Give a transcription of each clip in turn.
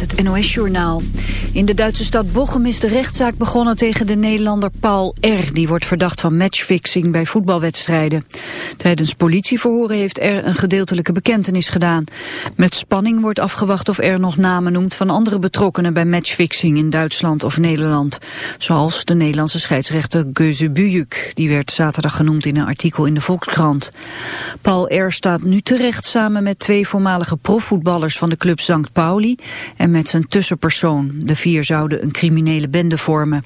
met het NOS-journaal. In de Duitse stad Bochum is de rechtszaak begonnen tegen de Nederlander Paul R. Die wordt verdacht van matchfixing bij voetbalwedstrijden. Tijdens politieverhoren heeft R een gedeeltelijke bekentenis gedaan. Met spanning wordt afgewacht of R nog namen noemt van andere betrokkenen bij matchfixing in Duitsland of Nederland. Zoals de Nederlandse scheidsrechter Geuze Bujuk. Die werd zaterdag genoemd in een artikel in de Volkskrant. Paul R. staat nu terecht samen met twee voormalige profvoetballers van de club St. Pauli met zijn tussenpersoon. De vier zouden een criminele bende vormen.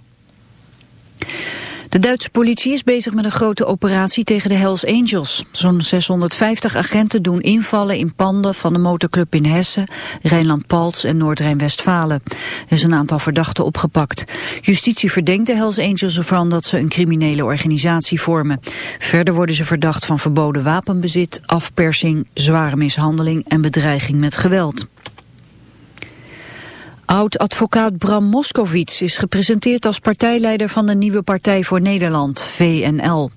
De Duitse politie is bezig met een grote operatie tegen de Hells Angels. Zo'n 650 agenten doen invallen in panden van de motorclub in Hessen, Rijnland-Palts en Noord-Rijn-Westfalen. Er is een aantal verdachten opgepakt. Justitie verdenkt de Hells Angels ervan dat ze een criminele organisatie vormen. Verder worden ze verdacht van verboden wapenbezit, afpersing, zware mishandeling en bedreiging met geweld. Oud-advocaat Bram Moskowitz is gepresenteerd als partijleider van de nieuwe Partij voor Nederland, VNL.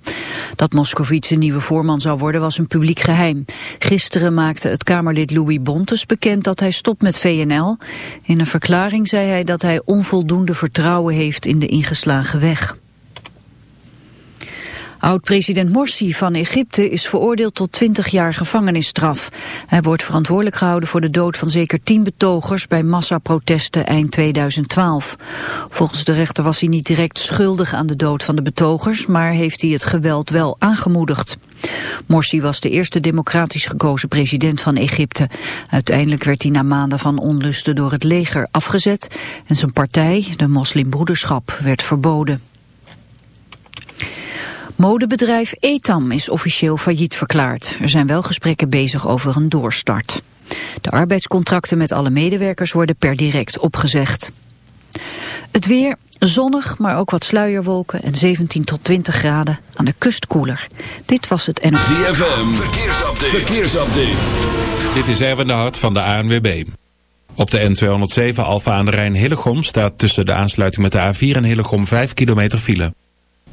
Dat Moskowitz een nieuwe voorman zou worden was een publiek geheim. Gisteren maakte het Kamerlid Louis Bontes bekend dat hij stopt met VNL. In een verklaring zei hij dat hij onvoldoende vertrouwen heeft in de ingeslagen weg. Oud-president Morsi van Egypte is veroordeeld tot 20 jaar gevangenisstraf. Hij wordt verantwoordelijk gehouden voor de dood van zeker 10 betogers bij massaprotesten eind 2012. Volgens de rechter was hij niet direct schuldig aan de dood van de betogers, maar heeft hij het geweld wel aangemoedigd. Morsi was de eerste democratisch gekozen president van Egypte. Uiteindelijk werd hij na maanden van onlusten door het leger afgezet en zijn partij, de moslimbroederschap, werd verboden. Modebedrijf Etam is officieel failliet verklaard. Er zijn wel gesprekken bezig over een doorstart. De arbeidscontracten met alle medewerkers worden per direct opgezegd. Het weer zonnig, maar ook wat sluierwolken en 17 tot 20 graden. Aan de kust koeler. Dit was het NOS. ZFM, verkeersupdate. verkeersupdate. Dit is Erwin de Hart van de ANWB. Op de N207 Alfa aan de Rijn Hillegom staat tussen de aansluiting met de A4 en Hillegom 5 kilometer file.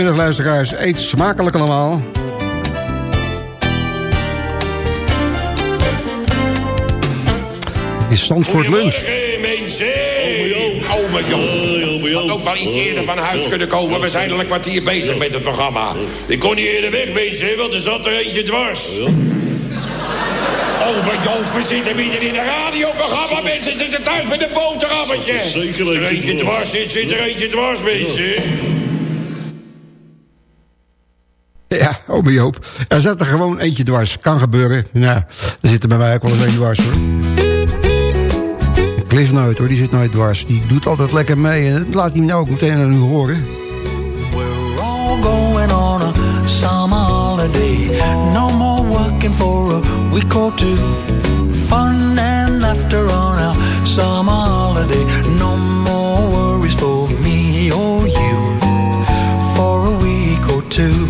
Goedemiddag luisteraars, eet smakelijk allemaal. Het is Zandvoort Lunch. mensen. Oh, mijn joh. Had ook wel iets eerder van huis kunnen komen. We zijn al een kwartier bezig met het programma. Ik kon niet eerder weg, mensen, want er zat er eentje dwars. Oh, mijn joh, we zitten midden in een radioprogramma. Mensen zitten thuis met een boterhammetje. Zeker er eentje dwars zit, zit er eentje dwars, mensen. Ja, oh mijn Joop. Er zat er gewoon eentje dwars. Kan gebeuren. Nou, er zit er bij mij ook wel eens een dwars hoor. Cliff nooit hoor, die zit nooit dwars. Die doet altijd lekker mee en dat laat hij nou ook meteen aan u horen. We're all going on a summer holiday. No more working for a week or two. Fun and laughter on a summer holiday. No more worries for me or you. For a week or two.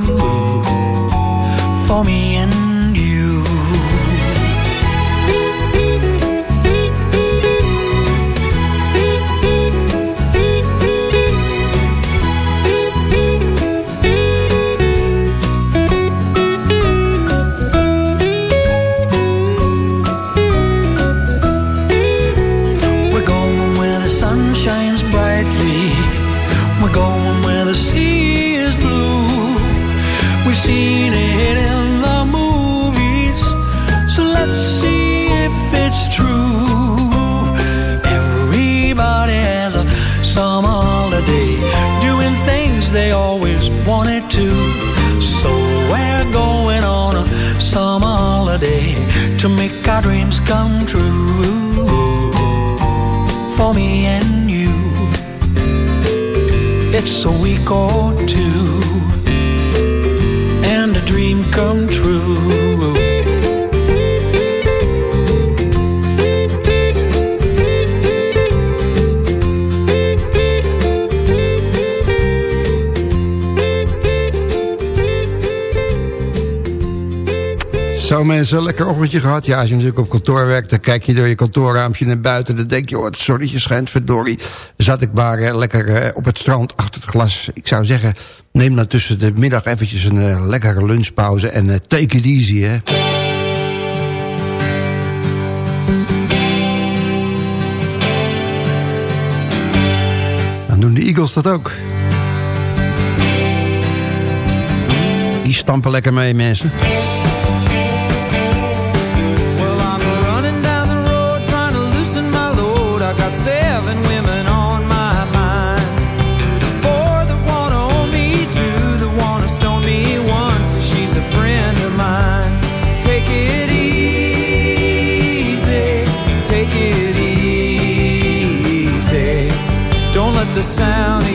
For me and true for me and you. It's a week or mensen, lekker ochtendje gehad. Ja, als je natuurlijk op kantoor werkt, dan kijk je door je kantoorraampje naar buiten. Dan denk je, oh, het zonnetje schijnt, verdorie. Zat ik maar eh, lekker eh, op het strand achter het glas. Ik zou zeggen, neem dan tussen de middag eventjes een eh, lekkere lunchpauze. En take it easy, hè. Dan doen de Eagles dat ook. Die stampen lekker mee, mensen. Got seven women on my mind. Four that wanna own me, two that wanna stone me, one says she's a friend of mine. Take it easy, take it easy. Don't let the sound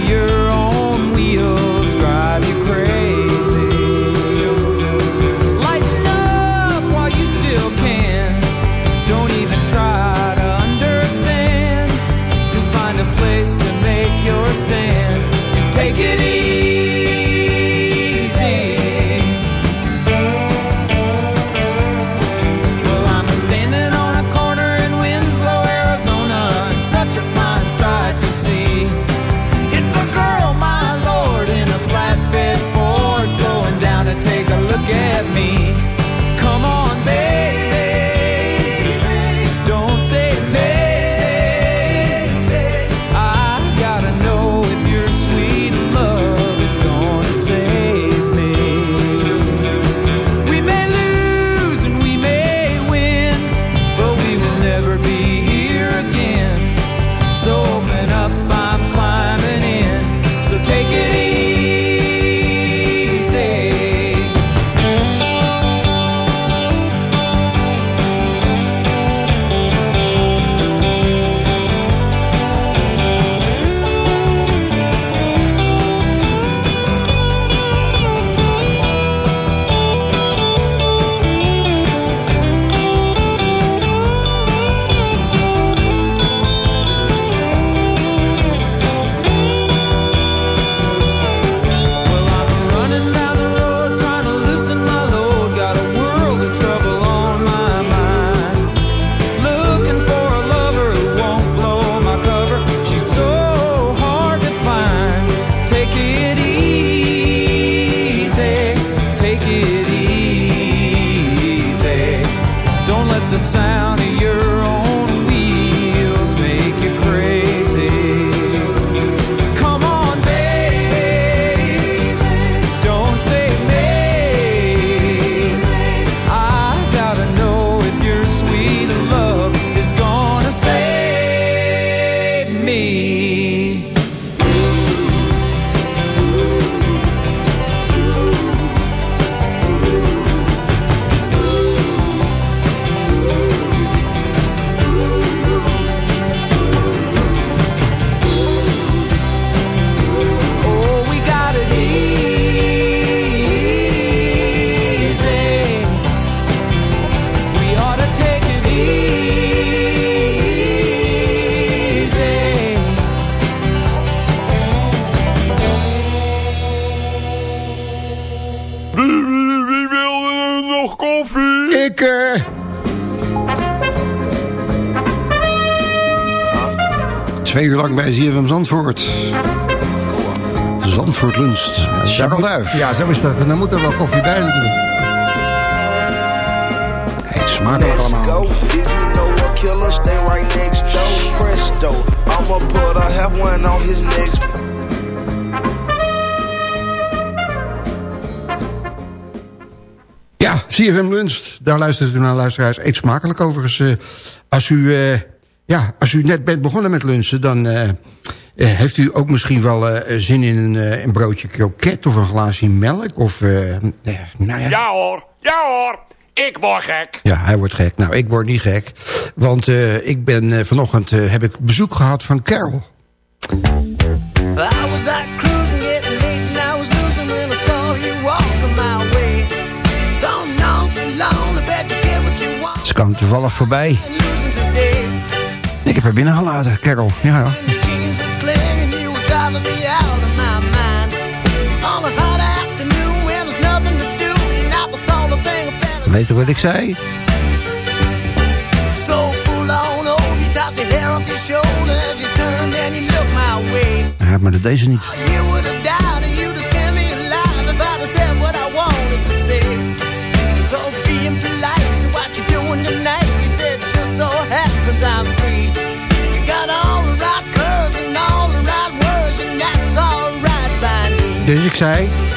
uur lang bij ZFM Zandvoort. Zandvoort lunst. Jacques Duif. Ja, zo is dat. En dan moet er wel koffie bij natuurlijk. Het smakelijk Let's allemaal. killer stay right next door? Presto. I'ma put a half one on his next. Ja, CFM Lunst. Daar luistert u naar luisteraars. Eet smakelijk overigens. eh, als, u, eh, ja, als u net bent begonnen met lunchen... dan eh, eh, heeft u ook misschien wel eh, zin in een, eh, een broodje kroket... of een glaasje melk. Of, nou ja. Ja hoor, ja hoor. Ik word gek. Ja, hij wordt gek. Nou, ik word niet gek. Want eh, ik ben vanochtend eh, heb ik bezoek gehad van Carol. I was out cruising, getting late, and I was losing when I saw you walking my way. So nonchalant, I bet you get what you want. Ze kwam toevallig voorbij. Ik heb haar binnengelaten, Carol. Ja, ja. Weet je wat ik zei? Ja, maar dat deze niet. So being polite, so what you doing tonight? You said just so happens I'm free. You got all the right curves and all the right words, and that's all right by me. Dus ik zei...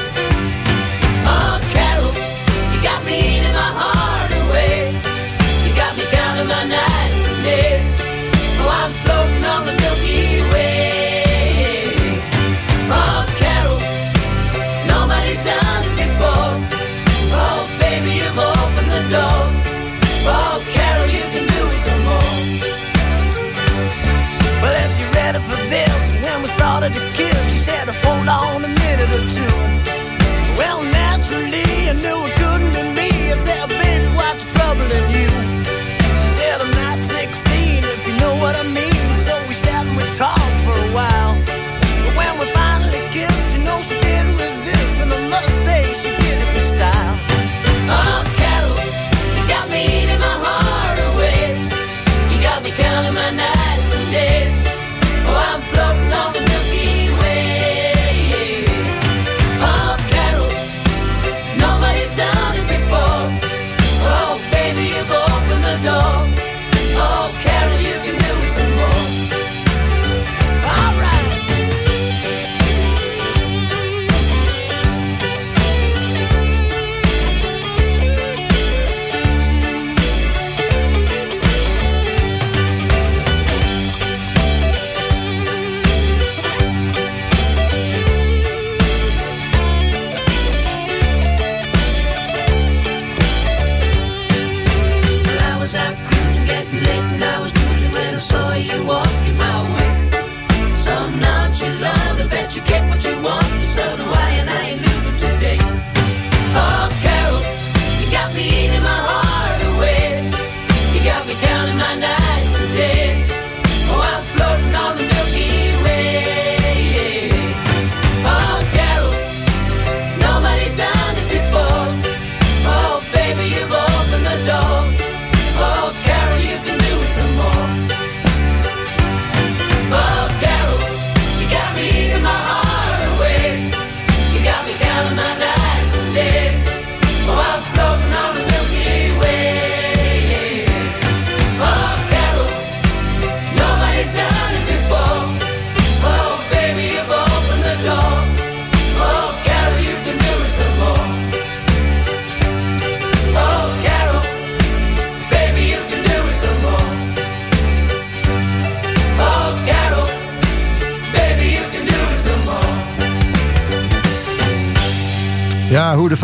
started to kiss, she said, hold on a minute or two. Well, naturally, I knew it couldn't be me. I said, baby, what's troubling you? She said, I'm not 16, if you know what I mean.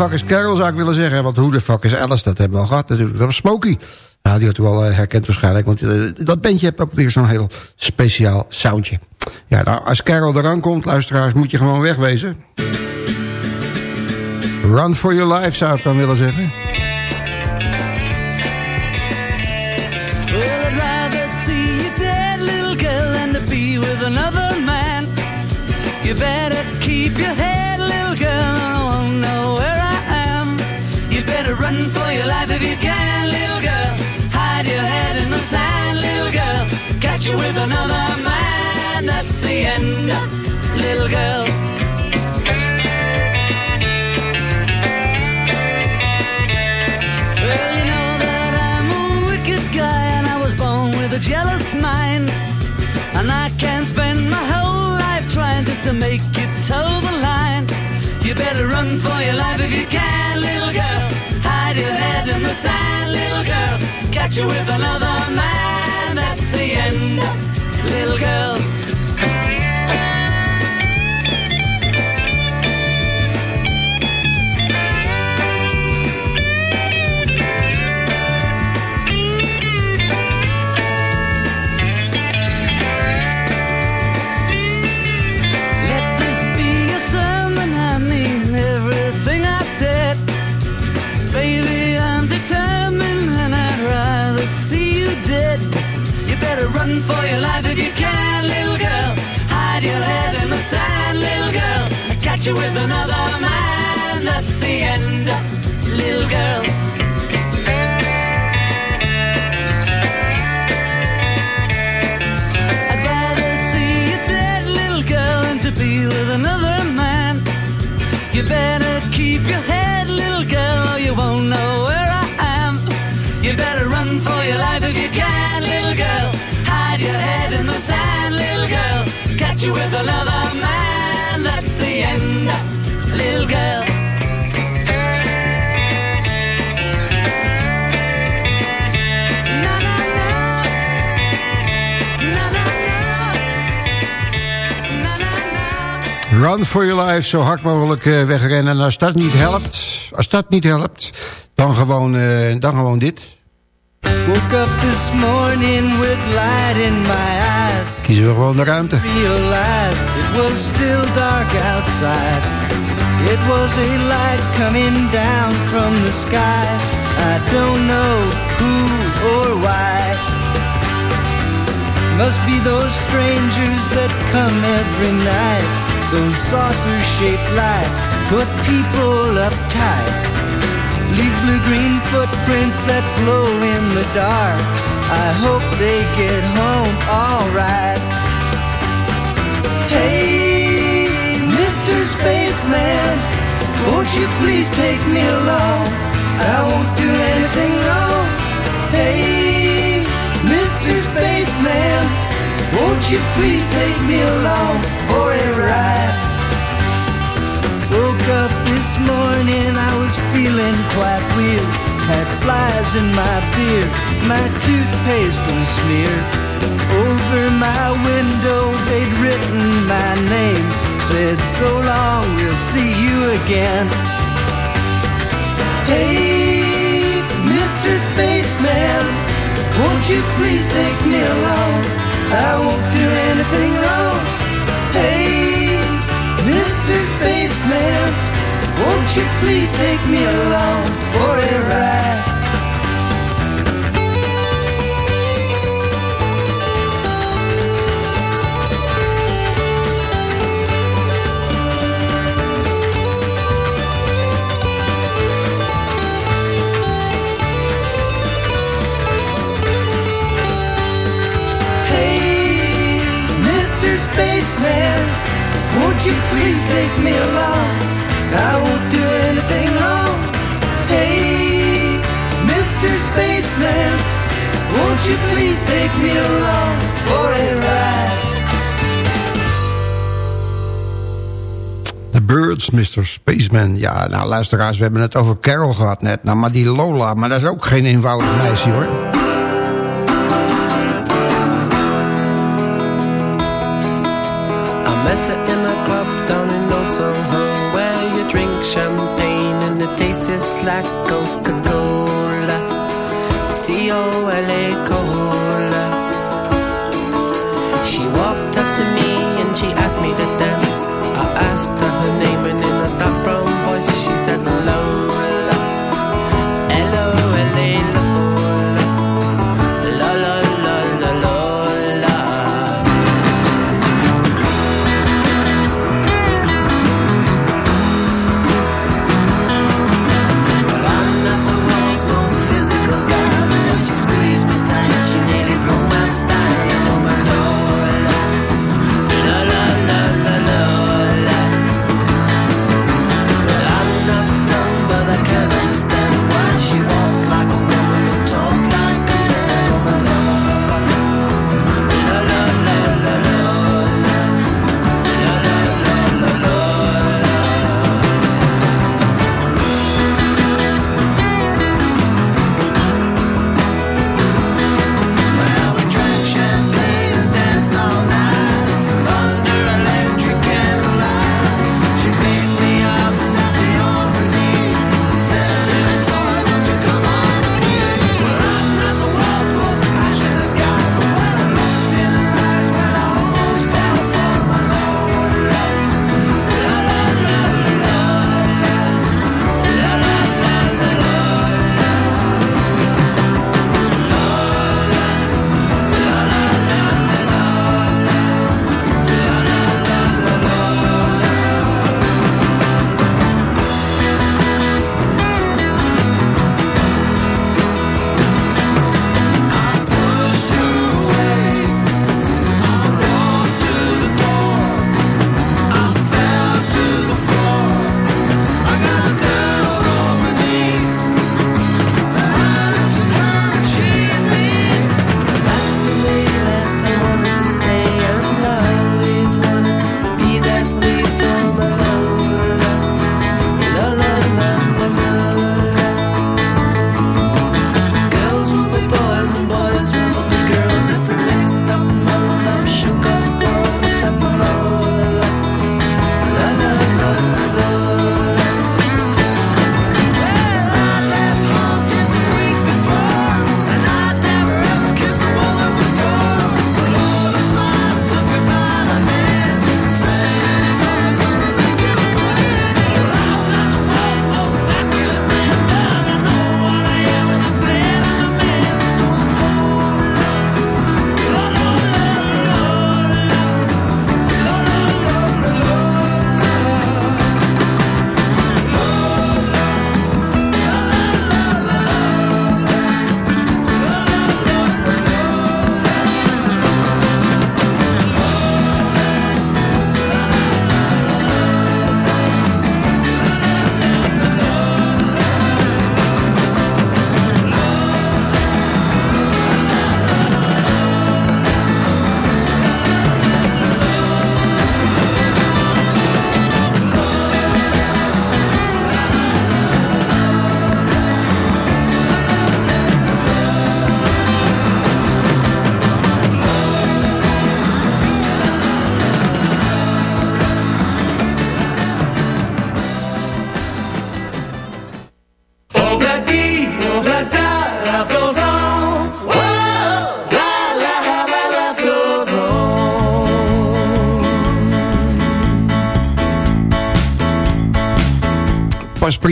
Fuck is Carol zou ik willen zeggen. Want hoe de fuck is Alice, dat hebben we al gehad natuurlijk. Dat was Smokey. Nou, die had u wel eh, herkend waarschijnlijk. Want eh, dat bandje heeft ook weer zo'n heel speciaal soundje. Ja, nou, als Carol eraan komt, luisteraars, moet je gewoon wegwezen. Run for your life, zou ik dan willen zeggen. Keep your You with another man, that's the end, little girl. Well, you know that I'm a wicked guy and I was born with a jealous mind. And I can't spend my whole life trying just to make you toe the line. You better run for your life if you can, little girl. Hide your head in the sand, little girl. Catch you with another man, the end, little girl. Run for your life if you can, little girl. Hide your head in the sand, little girl. I catch you with another man, that's the end, little girl. Run for your life, zo hard mogelijk eh, wegrennen. En als dat niet helpt, als dat niet helpt, dan gewoon, eh, dan gewoon dit. Woke up this morning with light in my eyes. Kiezen we gewoon de ruimte. Realized it was still dark outside. It was a light coming down from the sky. I don't know who or why. Must be those strangers that come every night. Those saucer-shaped lights put people uptight. Leave blue-green footprints that glow in the dark. I hope they get home alright. Hey, Mr. Spaceman, won't you please take me along? I won't do anything wrong. Hey, Mr. Spaceman, won't you please take me along for a ride? Woke up this morning, I was feeling quite weird. Had flies in my beard, my toothpaste was smeared. Over my window, they'd written my name. Said, so long, we'll see you again. Hey, Mr. Spaceman, won't you please take me along? I won't do anything wrong. Hey, Mr. Won't you please take me along for a ride? Won't you please take me along? I won't do anything wrong. Hey, Mr. Spaceman, won't you please take me along for a ride? The Birds, Mr. Spaceman. Ja, nou luisteraars, we hebben het over Carol gehad net. Nou, maar die Lola, maar dat is ook geen eenvoudig meisje hoor.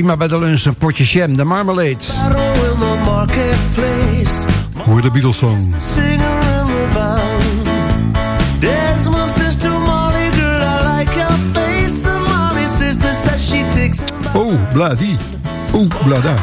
prima bij de lunch een potje jam, de marmalade. Hoor de Beatles song. Oh, bladie. Oh, blada.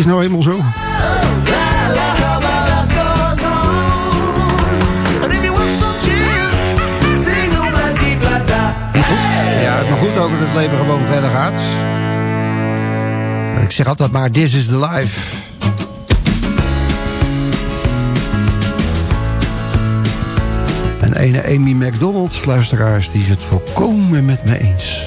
Is nou eenmaal zo. Ja, het maar goed ook dat het leven gewoon verder gaat. Maar Ik zeg altijd maar, this is the life. En ene Amy McDonald, luisteraars, die is het volkomen met me eens.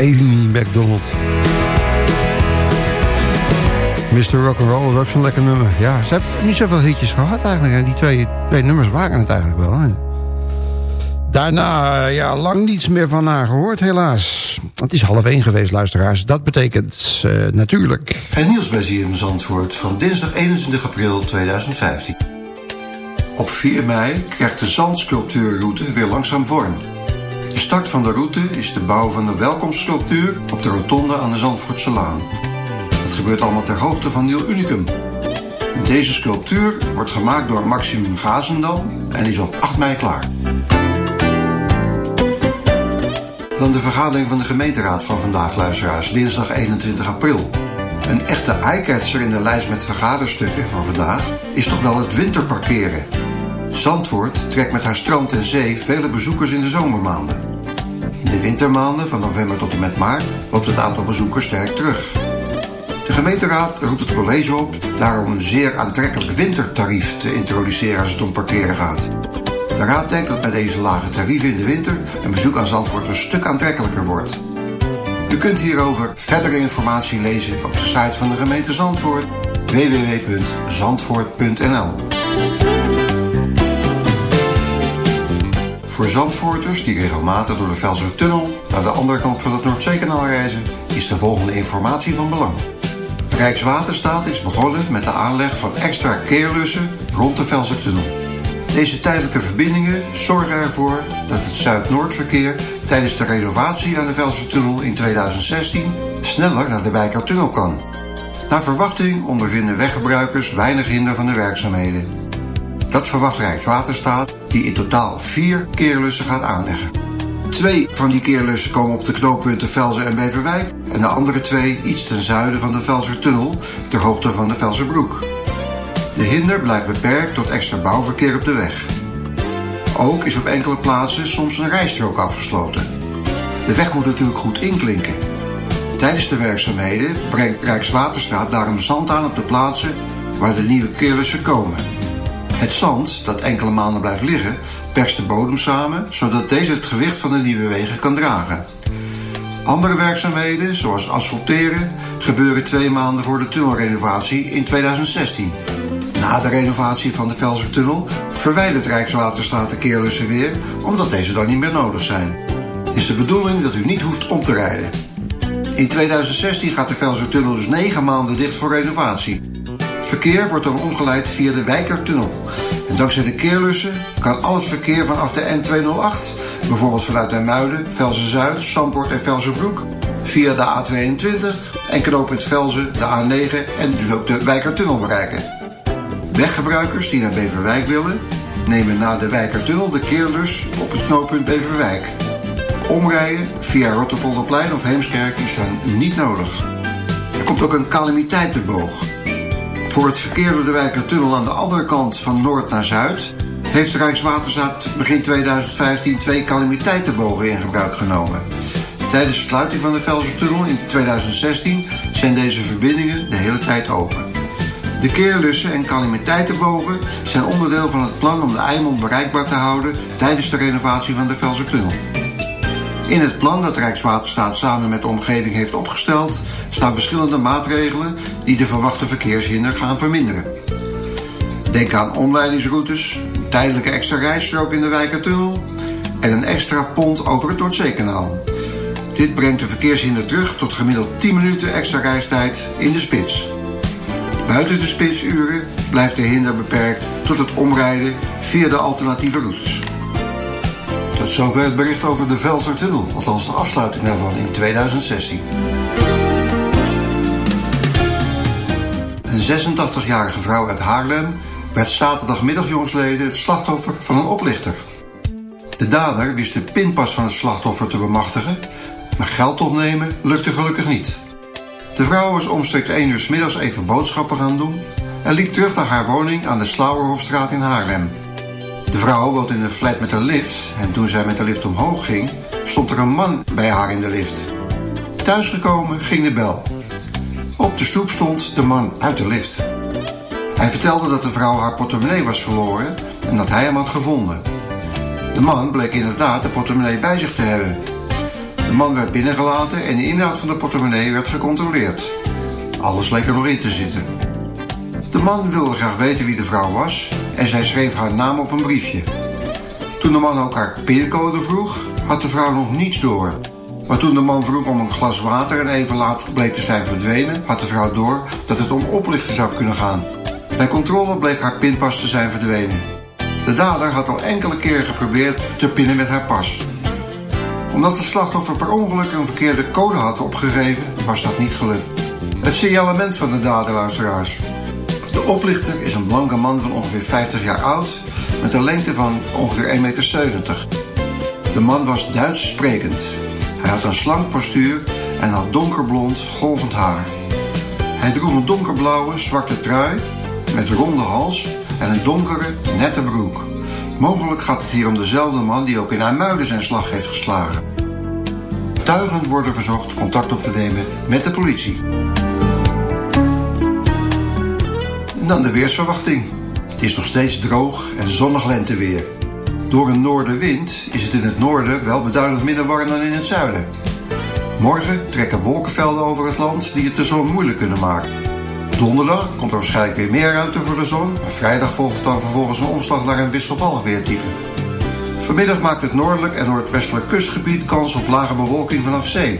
Amy McDonald. Mr. Rock'n'Roll is ook zo'n lekker nummer. Ja, ze hebben niet zoveel hitjes gehad eigenlijk. Die twee, twee nummers waren het eigenlijk wel. hè. Daarna, eh, ja, lang niets meer van haar gehoord, helaas. Het is half één geweest, luisteraars. Dat betekent eh, natuurlijk... Het bij ZFM Zandvoort van dinsdag 21 april 2015. Op 4 mei krijgt de zandsculptuurroute weer langzaam vorm. De start van de route is de bouw van de welkomstsculptuur op de rotonde aan de Zandvoortse Laan. Dat gebeurt allemaal ter hoogte van Nieuw Unicum. Deze sculptuur wordt gemaakt door Maximum Gazendam en is op 8 mei klaar. Dan de vergadering van de gemeenteraad van vandaag, luisteraars, dinsdag 21 april. Een echte eyecatcher in de lijst met vergaderstukken van vandaag is toch wel het winterparkeren. Zandvoort trekt met haar strand en zee vele bezoekers in de zomermaanden. In de wintermaanden, van november tot en met maart, loopt het aantal bezoekers sterk terug. De gemeenteraad roept het college op daarom een zeer aantrekkelijk wintertarief te introduceren als het om parkeren gaat. De raad denkt dat met deze lage tarieven in de winter een bezoek aan Zandvoort een stuk aantrekkelijker wordt. U kunt hierover verdere informatie lezen op de site van de gemeente Zandvoort www.zandvoort.nl Voor Zandvoorters die regelmatig door de Velsertunnel naar de andere kant van het Noordzeekanaal reizen, is de volgende informatie van belang. Rijkswaterstaat is begonnen met de aanleg van extra keerlussen rond de Velsertunnel. Deze tijdelijke verbindingen zorgen ervoor dat het Zuid-Noordverkeer tijdens de renovatie aan de Velsertunnel in 2016 sneller naar de Wijkertunnel kan. Naar verwachting ondervinden weggebruikers weinig hinder van de werkzaamheden. Dat verwacht Rijkswaterstaat, die in totaal vier keerlussen gaat aanleggen. Twee van die keerlussen komen op de knooppunten Velzen en Beverwijk... en de andere twee iets ten zuiden van de Velzertunnel... ter hoogte van de Velzerbroek. De hinder blijft beperkt tot extra bouwverkeer op de weg. Ook is op enkele plaatsen soms een rijstrook afgesloten. De weg moet natuurlijk goed inklinken. Tijdens de werkzaamheden brengt Rijkswaterstaat daarom zand aan op de plaatsen waar de nieuwe keerlussen komen. Het zand, dat enkele maanden blijft liggen, perst de bodem samen, zodat deze het gewicht van de nieuwe wegen kan dragen. Andere werkzaamheden, zoals asfalteren, gebeuren twee maanden voor de tunnelrenovatie in 2016. Na de renovatie van de Velsertunnel verwijdert Rijkswaterstaat de keerlussen weer, omdat deze dan niet meer nodig zijn. Het is de bedoeling dat u niet hoeft om te rijden. In 2016 gaat de Velsertunnel dus negen maanden dicht voor renovatie. Verkeer wordt dan omgeleid via de Wijkertunnel. En dankzij de keerlussen kan al het verkeer vanaf de N208, bijvoorbeeld vanuit IJmuiden, Velzen-Zuid, Zandpoort en Velzenbroek, via de A22 en knooppunt Velzen, de A9 en dus ook de Wijkertunnel bereiken. Weggebruikers die naar Beverwijk willen, nemen na de Wijkertunnel de keerlus op het knooppunt Beverwijk. Omrijden via Rotterpolderplein of Heemskerk is dan niet nodig. Er komt ook een calamiteitenboog. Voor het verkeer door de Wijkertunnel aan de andere kant van noord naar zuid... heeft Rijkswaterstaat begin 2015 twee calamiteitenbogen in gebruik genomen. Tijdens de sluiting van de Velsertunnel in 2016 zijn deze verbindingen de hele tijd open. De keerlussen en calamiteitenbogen zijn onderdeel van het plan om de Eimond bereikbaar te houden tijdens de renovatie van de Velsertunnel. In het plan dat Rijkswaterstaat samen met de omgeving heeft opgesteld, staan verschillende maatregelen die de verwachte verkeershinder gaan verminderen. Denk aan omleidingsroutes, tijdelijke extra rijstrook in de Wijkertunnel en een extra pont over het Noordzeekanaal. Dit brengt de verkeershinder terug tot gemiddeld 10 minuten extra reistijd in de spits. Buiten de spitsuren blijft de hinder beperkt tot het omrijden via de alternatieve routes. Tot zover het bericht over de Velsertunnel, althans de afsluiting daarvan in 2016. Een 86-jarige vrouw uit Haarlem werd zaterdagmiddag jongsleden het slachtoffer van een oplichter. De dader wist de pinpas van het slachtoffer te bemachtigen, maar geld opnemen lukte gelukkig niet. De vrouw was omstreeks 1 uur middags even boodschappen gaan doen en liep terug naar haar woning aan de Slauerhofstraat in Haarlem. De vrouw woont in een flat met een lift en toen zij met de lift omhoog ging, stond er een man bij haar in de lift. Thuisgekomen ging de bel. Op de stoep stond de man uit de lift. Hij vertelde dat de vrouw haar portemonnee was verloren en dat hij hem had gevonden. De man bleek inderdaad de portemonnee bij zich te hebben. De man werd binnengelaten en de inhoud van de portemonnee werd gecontroleerd. Alles leek er nog in te zitten. De man wilde graag weten wie de vrouw was en zij schreef haar naam op een briefje. Toen de man ook haar pincode vroeg, had de vrouw nog niets door. Maar toen de man vroeg om een glas water en even later bleek te zijn verdwenen, had de vrouw door dat het om oplichten zou kunnen gaan. Bij controle bleek haar pinpas te zijn verdwenen. De dader had al enkele keren geprobeerd te pinnen met haar pas. Omdat het slachtoffer per ongeluk een verkeerde code had opgegeven, was dat niet gelukt. Het signalement van de dader, luisteraars. Oplichter is een blanke man van ongeveer 50 jaar oud... met een lengte van ongeveer 1,70 meter. De man was Duits sprekend. Hij had een slank postuur en had donkerblond, golvend haar. Hij droeg een donkerblauwe, zwarte trui met ronde hals en een donkere, nette broek. Mogelijk gaat het hier om dezelfde man die ook in IJmuiden zijn slag heeft geslagen. Tuigen worden verzocht contact op te nemen met de politie. Dan de weersverwachting. Het is nog steeds droog en zonnig lenteweer. Door een noordenwind is het in het noorden wel beduidend minder warm dan in het zuiden. Morgen trekken wolkenvelden over het land die het de zon moeilijk kunnen maken. Donderdag komt er waarschijnlijk weer meer ruimte voor de zon, maar vrijdag volgt dan vervolgens een omslag naar een wisselvallig weertype. Vanmiddag maakt het noordelijk en noordwestelijk kustgebied kans op lage bewolking vanaf zee.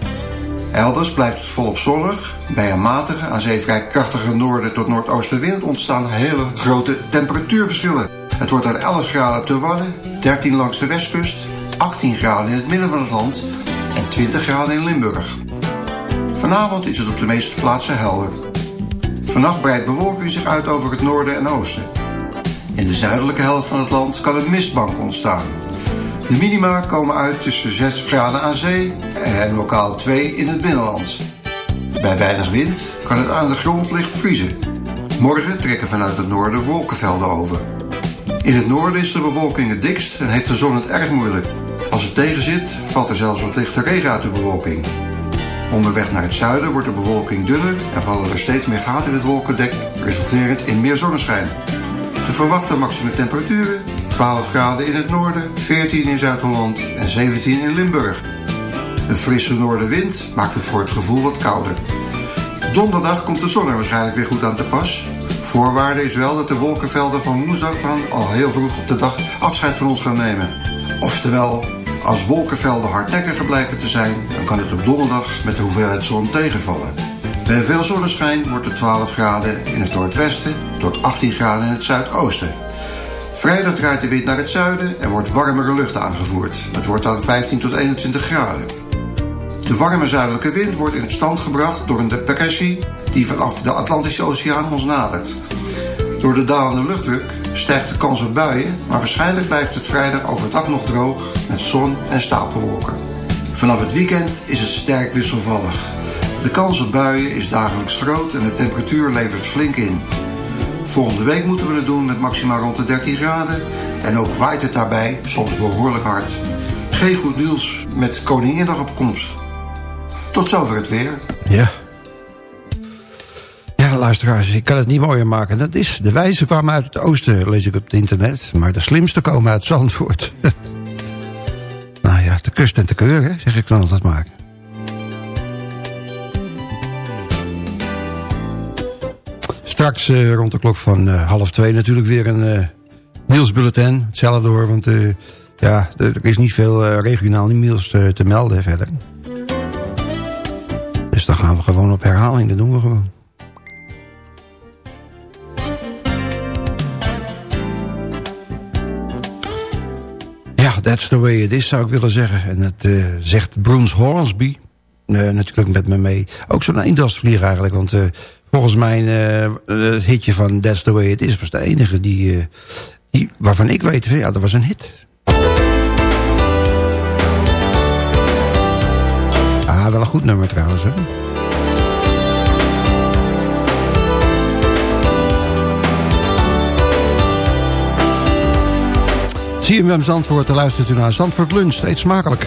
Elders blijft het volop zonnig. Bij een matige, aan zee vrij krachtige noorden tot noordoostenwind ontstaan hele grote temperatuurverschillen. Het wordt dan 11 graden op de Wadden, 13 langs de westkust, 18 graden in het midden van het land en 20 graden in Limburg. Vanavond is het op de meeste plaatsen helder. Vannacht breidt bewolking zich uit over het noorden en oosten. In de zuidelijke helft van het land kan een mistbank ontstaan. De minima komen uit tussen 6 graden aan zee en lokaal 2 in het binnenland. Bij weinig wind kan het aan de grond licht vriezen. Morgen trekken vanuit het noorden wolkenvelden over. In het noorden is de bewolking het dikst en heeft de zon het erg moeilijk. Als het tegenzit, valt er zelfs wat lichte regen uit de bewolking. Onderweg naar het zuiden wordt de bewolking dunner en vallen er steeds meer gaten in het wolkendek, resulterend in meer zonneschijn. De verwachte maximum temperaturen 12 graden in het noorden, 14 in Zuid-Holland en 17 in Limburg. Een frisse noordenwind maakt het voor het gevoel wat kouder. Donderdag komt de zon er waarschijnlijk weer goed aan te pas. Voorwaarde is wel dat de wolkenvelden van woensdag dan al heel vroeg op de dag afscheid van ons gaan nemen. Oftewel, als wolkenvelden hardnekkiger blijken te zijn, dan kan het op donderdag met de hoeveelheid zon tegenvallen. Bij veel zonneschijn wordt het 12 graden in het noordwesten tot 18 graden in het zuidoosten. Vrijdag draait de wind naar het zuiden en wordt warmere lucht aangevoerd. Het wordt dan 15 tot 21 graden. De warme zuidelijke wind wordt in stand gebracht door een depressie die vanaf de Atlantische Oceaan ons nadert. Door de dalende luchtdruk stijgt de kans op buien, maar waarschijnlijk blijft het vrijdag overdag nog droog met zon en stapelwolken. Vanaf het weekend is het sterk wisselvallig. De kans op buien is dagelijks groot en de temperatuur levert flink in. Volgende week moeten we het doen met maximaal rond de 13 graden en ook waait het daarbij soms behoorlijk hard. Geen goed nieuws met Koninginnedag op komst. Tot zover het weer. Ja. Ja, luisteraars, ik kan het niet mooier maken. Dat is, de wijze kwamen uit het oosten, lees ik op het internet. Maar de slimste komen uit Zandvoort. nou ja, te kust en te keur, hè, zeg ik dan altijd maar. Straks eh, rond de klok van eh, half twee natuurlijk weer een eh nieuwsbulletin. Hetzelfde hoor, want ja, er is niet veel regionaal nieuws te, melden verder. Dus dan gaan we gewoon op herhaling, dat doen we gewoon. Ja, that's the way it is, zou ik willen zeggen. En dat zegt Bruce Hornsby natuurlijk met me mee. Ook zo'n eendasvlieg eigenlijk, want volgens mij eh, het hitje van That's the way it is... was de enige die, eh, die waarvan ik weet, ja, dat was een hit. Ah, wel een goed nummer trouwens, hè? CMM Zandvoort, daar luistert u naar Zandvoort Lunch. Steeds smakelijk.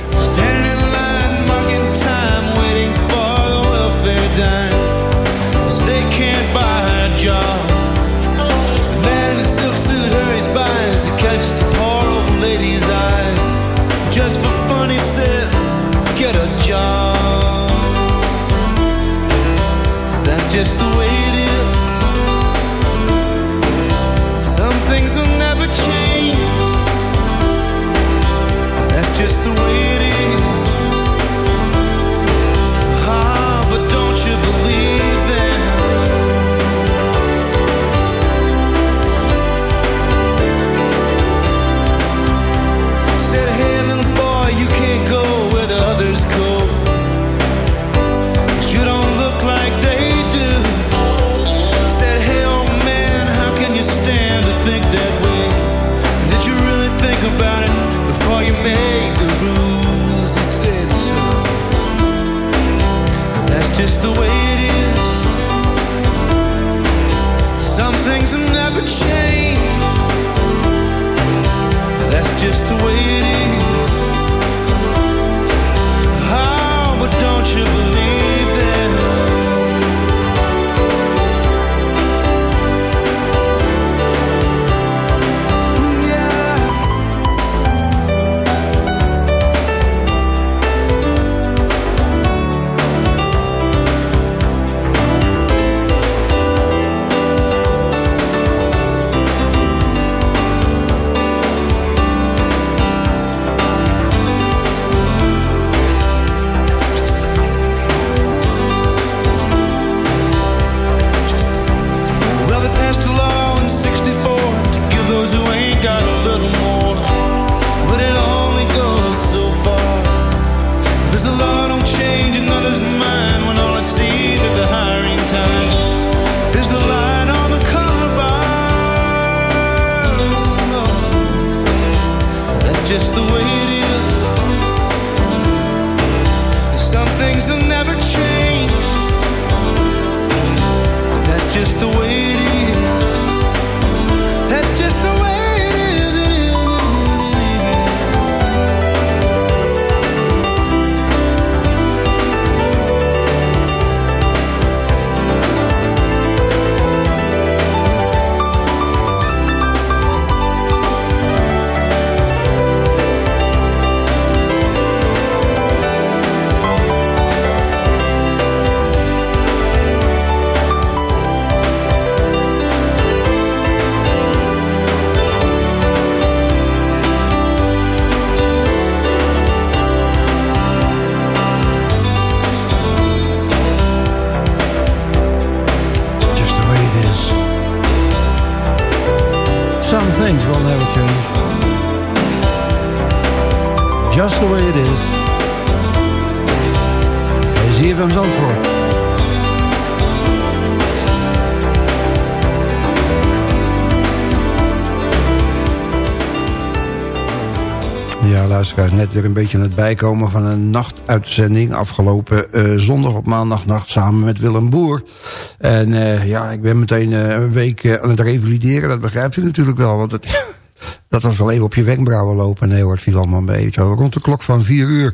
Weer een beetje aan het bijkomen van een nachtuitzending. Afgelopen eh, zondag op maandagnacht samen met Willem Boer. En eh, ja, ik ben meteen eh, een week aan het revalideren. Dat begrijpt u natuurlijk wel, want het, dat was wel even op je wenkbrauwen lopen. Nee hoor, het viel allemaal mee. Zo, rond de klok van vier uur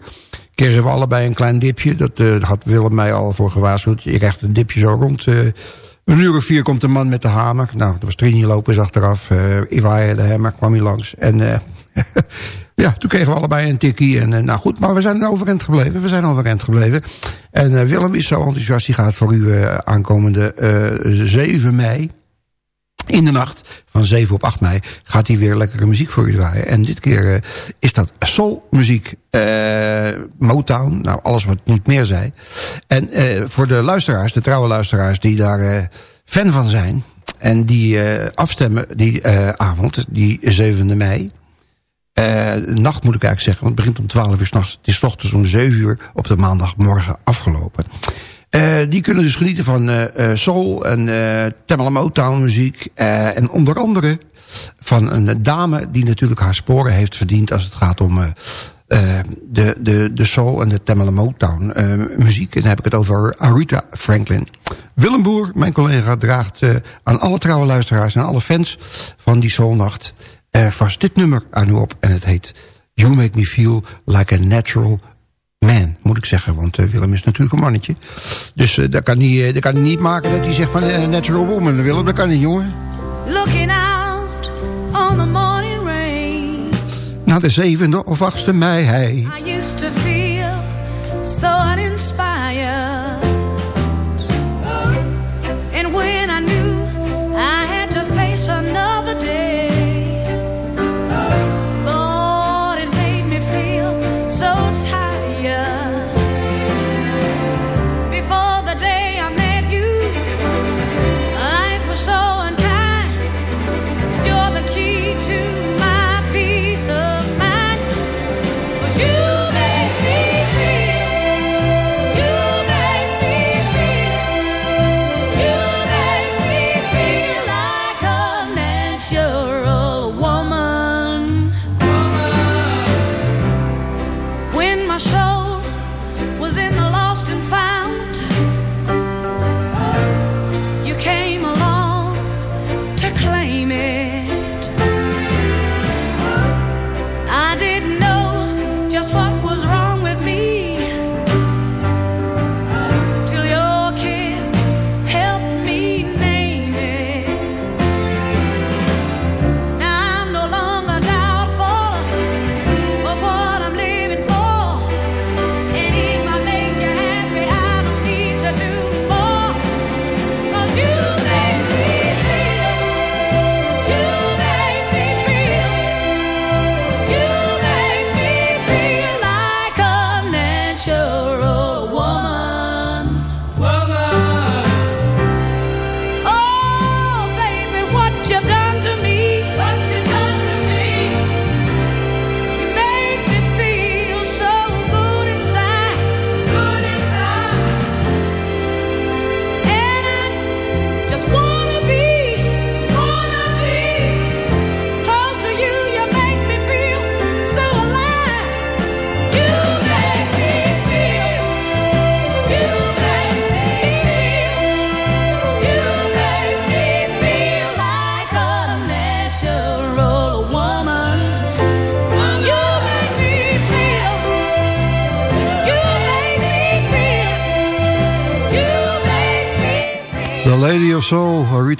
kregen we allebei een klein dipje. Dat had Willem mij al voor gewaarschuwd. Je krijgt een dipje zo rond... een uur of vier komt de man met de hamer. Nou, dat was Trini Lopez achteraf. Uh, Iwaya de hamer kwam hij langs. En ja, toen kregen we allebei een tikkie. En, eh, nou goed, maar we zijn overeind gebleven. We zijn overeind gebleven. En eh, Willem is zo enthousiast. Die gaat voor u eh, aankomende eh 7 mei... In de nacht van 7 op 8 mei gaat hij weer lekkere muziek voor u draaien. En dit keer is dat soulmuziek, Motown, nou alles wat niet meer zei. En voor de luisteraars, de trouwe luisteraars die daar fan van zijn... en die afstemmen die avond, die 7e mei... eh, nacht moet ik eigenlijk zeggen, want het begint om 12 uur s'nachts. Het is ochtends om 7 uur op de maandagmorgen afgelopen. Eh, die kunnen dus genieten van eh, soul en eh Tamala Motown muziek. en onder andere van een dame die natuurlijk haar sporen heeft verdiend... als het gaat om de, de, de soul en de Tamala Motown muziek. En dan heb ik het over Aretha Franklin. Willem Boer, mijn collega, draagt aan alle trouwe luisteraars... en alle fans van die soulnacht eh, vast dit nummer aan u op. En het heet You Make Me Feel Like a Natural man, moet ik zeggen. Want eh, Willem is natuurlijk een mannetje. Dus eh, dat, kan hij, eh, dat kan hij niet maken dat hij zegt van eh, natural woman. Willem, dat kan niet, jongen. Looking out on the morning rain. Na de zevende of achtste mei, hij. I used to feel so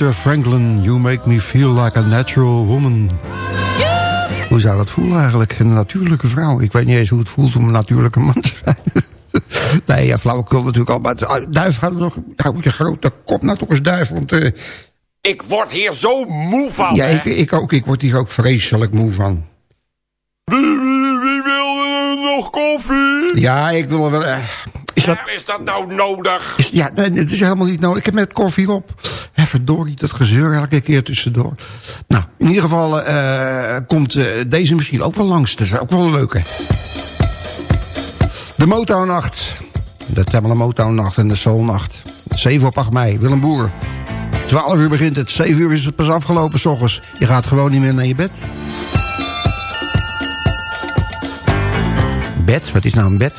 Aretha Franklin. You make me feel like a natural woman. Hoe zou dat voelen eigenlijk? Een natuurlijke vrouw. Ik weet niet eens hoe het voelt om een natuurlijke man te zijn. nee, ja, flauwekul natuurlijk al. Maar het- duif, hou nog hou je grote kop nou toch eens duif. Want eh, Ik word hier zo moe van, ja, ik, ik ook. Ik word hier ook vreselijk moe van. Wie, wie, wie wil er nog koffie? Ja, ik wil wel... eh, is dat, Ja, is dat nou nodig? is, ja, nee, het is helemaal niet nodig. Ik heb net koffie op. Verdorie, dat gezeur elke keer tussendoor. Nou, in ieder geval eh, komt eh, deze misschien ook wel langs. Dat is ook wel een leuke. De Motown-nacht. De Tamela Motown-nacht en de Soul-nacht. 7 op 8 mei, Willem Boer. 12 uur begint het, 7 uur is het pas afgelopen s ochtends. Je gaat gewoon niet meer naar je bed. Bed, wat is nou een bed?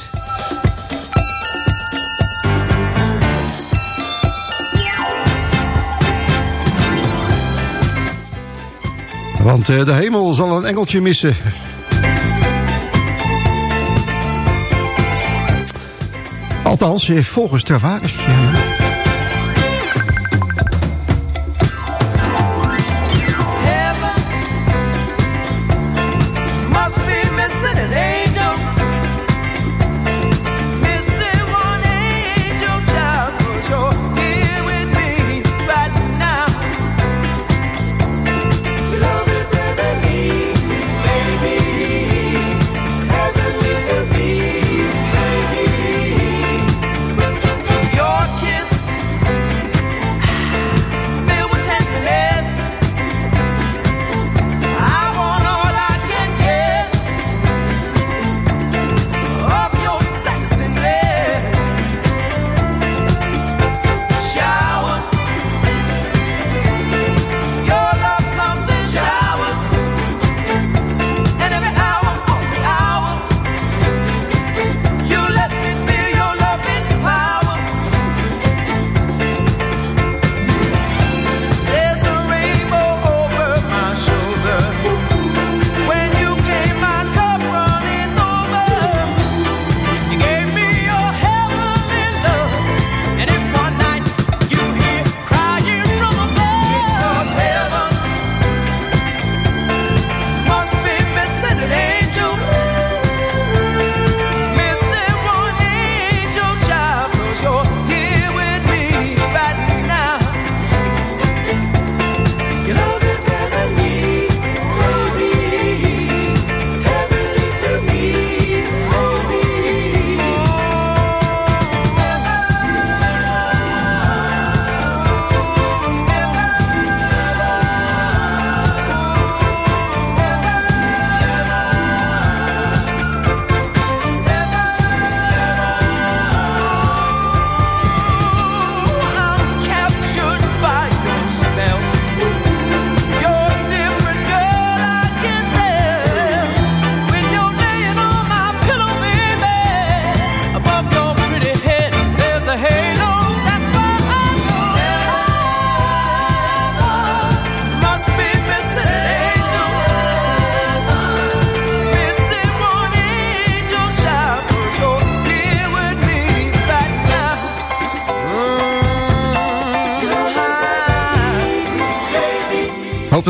Want eh, de hemel zal een engeltje missen. Althans, eh, volgens Travaris.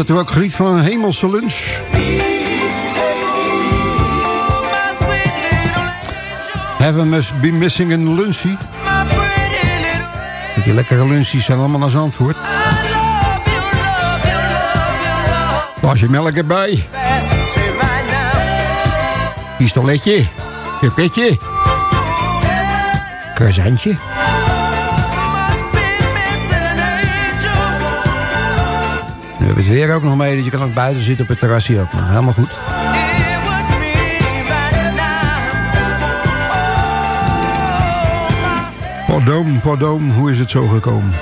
Dat u ook geniet van een hemelse lunch. Heaven must be missing een lunchie. Die lekkere lunchies zijn allemaal naar Zandvoort. Glasje melk erbij. Pistoletje. Pipetje. Croissantje. We hebben het weer ook nog mee, dat je kan ook buiten zitten op het terrasje ook. Helemaal goed. Pardon, pardon, hoe is het zo gekomen?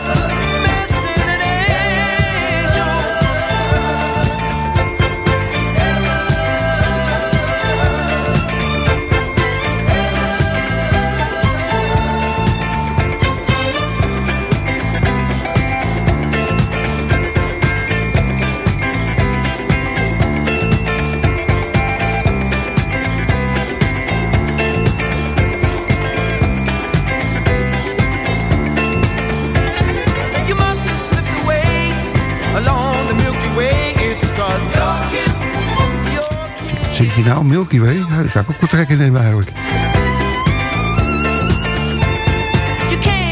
Je nou Milky Way? Ja, dat zou ik ook wel trekken nemen eigenlijk.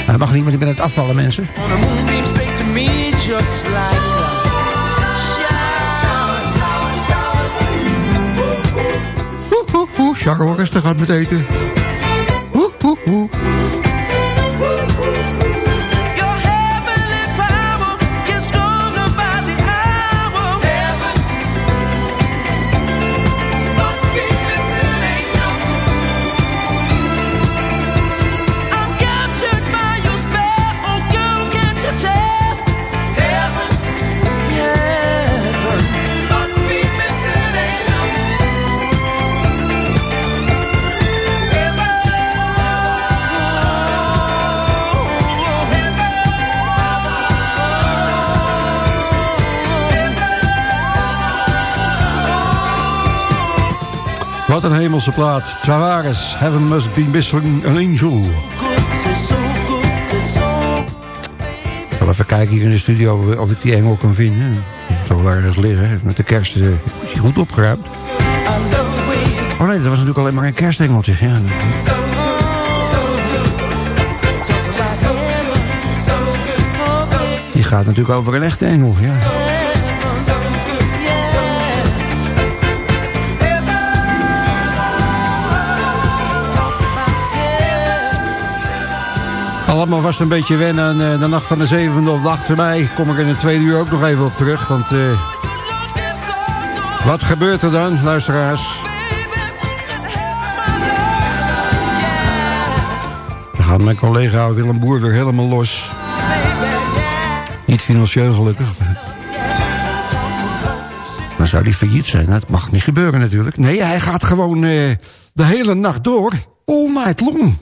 Hij mag niet, want ik ben het afvallen, mensen. Oeh, oeh, oeh, Charles rustig gaat met eten. Oeh, oeh, oeh. Wat een hemelse plaat. Tavares, Heaven Must Be Missing an Angel. Ik zal even kijken hier in de studio of ik die engel kan vinden. Zal wel ergens liggen. Met de kerst eh, is hij goed opgeruimd. Oh nee, dat was natuurlijk alleen maar een kerstengeltje. Ja. Die gaat natuurlijk over een echte engel, ja. Allemaal was een beetje wennen aan eh, de nacht van de zevende of de 8 mei. Kom ik in de tweede uur ook nog even op terug. Want eh, wat gebeurt er dan, luisteraars? Dan gaat mijn collega Willem Boer weer helemaal los. Niet financieel gelukkig. Maar zou die failliet zijn? Dat mag niet gebeuren natuurlijk. Nee, hij gaat gewoon eh, de hele nacht door. All night long.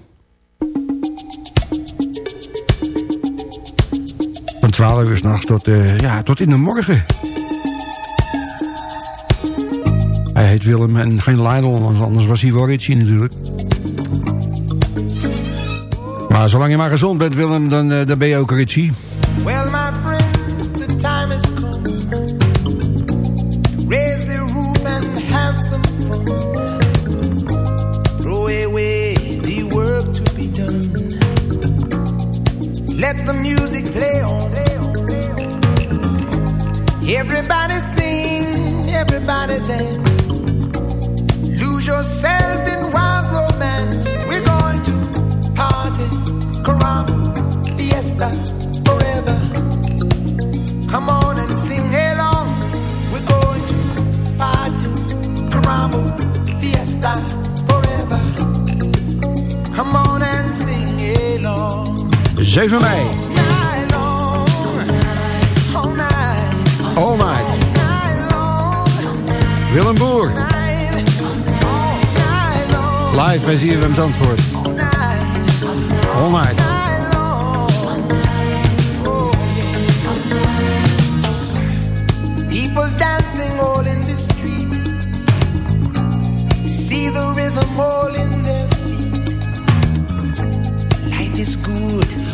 12 uur s'nachts tot, eh, ja, tot in de morgen. Hij heet Willem en geen Lionel, anders was hij wel Richie natuurlijk. Maar zolang je maar gezond bent, Willem, dan, eh, dan ben je ook Richie. 7 mei, all night, Willem Boer, live bij ZFM Zandvoort. All night. People dancing all in the street. See the rhythm all in their feet. Life is good,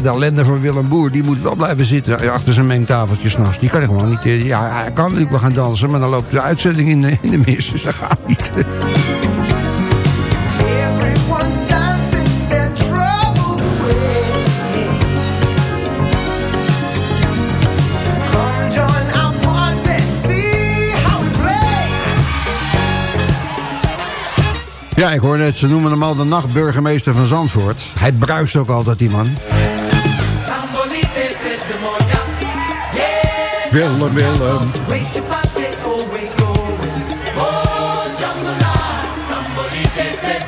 De ellende van Willem Boer, die moet wel blijven zitten achter zijn mengtafeltje s'nachts. Die kan gewoon niet... eh, Ja, hij kan natuurlijk wel gaan dansen, maar dan loopt de uitzending in de, in de mis. Dus dat gaat niet. Ja, ik hoor net, ze noemen hem al de nachtburgemeester van Zandvoort. Hij bruist ook altijd, die man.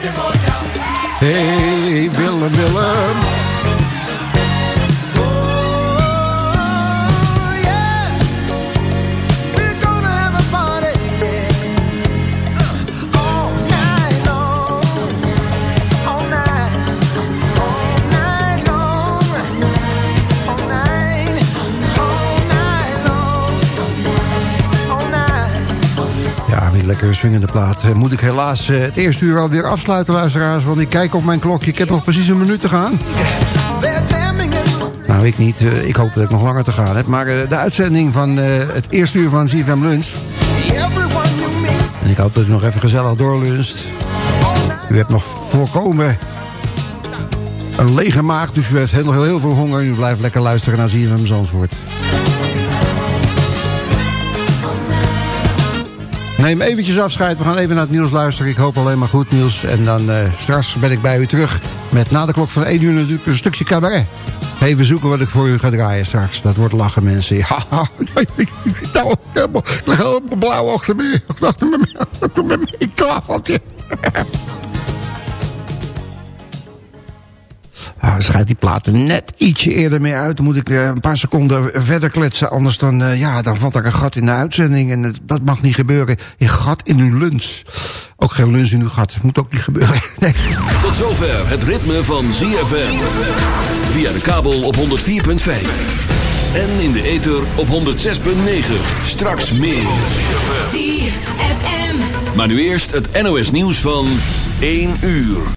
The moja. Hey, Willem, Willem. Lekker swingende plaat. Eh, Moet ik helaas eh, het eerste uur alweer afsluiten, luisteraars. Want ik kijk op mijn klokje. Ik heb nog precies een minuut te gaan. Nou, ik niet. Eh, Ik hoop dat ik nog langer te gaan heb. Maar de uitzending van het eerste uur van ZFM Lunch... En ik hoop dat u nog even gezellig doorluncht. U hebt nog voorkomen een lege maag, dus u heeft heel, heel, heel veel honger. U blijft lekker luisteren naar ZFM Zandvoort. Neem eventjes afscheid. We gaan even naar het nieuws luisteren. Ik hoop alleen maar goed nieuws. En dan eh, straks ben ik bij u terug. Met na de klok van 1 uur natuurlijk een stukje cabaret. Even zoeken wat ik voor u ga draaien straks. Dat wordt lachen mensen. Ja, ik lig helemaal blauw achter me. Achter Ah, schijnt die platen net ietsje eerder mee uit. Dan moet ik eh, een paar seconden verder kletsen. Anders dan, eh, ja, dan valt er een gat in de uitzending. En het- dat mag niet gebeuren. Een gat in uw lunch. Ook geen lunch in uw gat. Moet ook niet gebeuren. Nee. Tot zover het ritme van ZFM. Via de kabel op 104.5. En in de ether op 106.9. Straks meer. Maar nu eerst het NOS nieuws van 1 uur.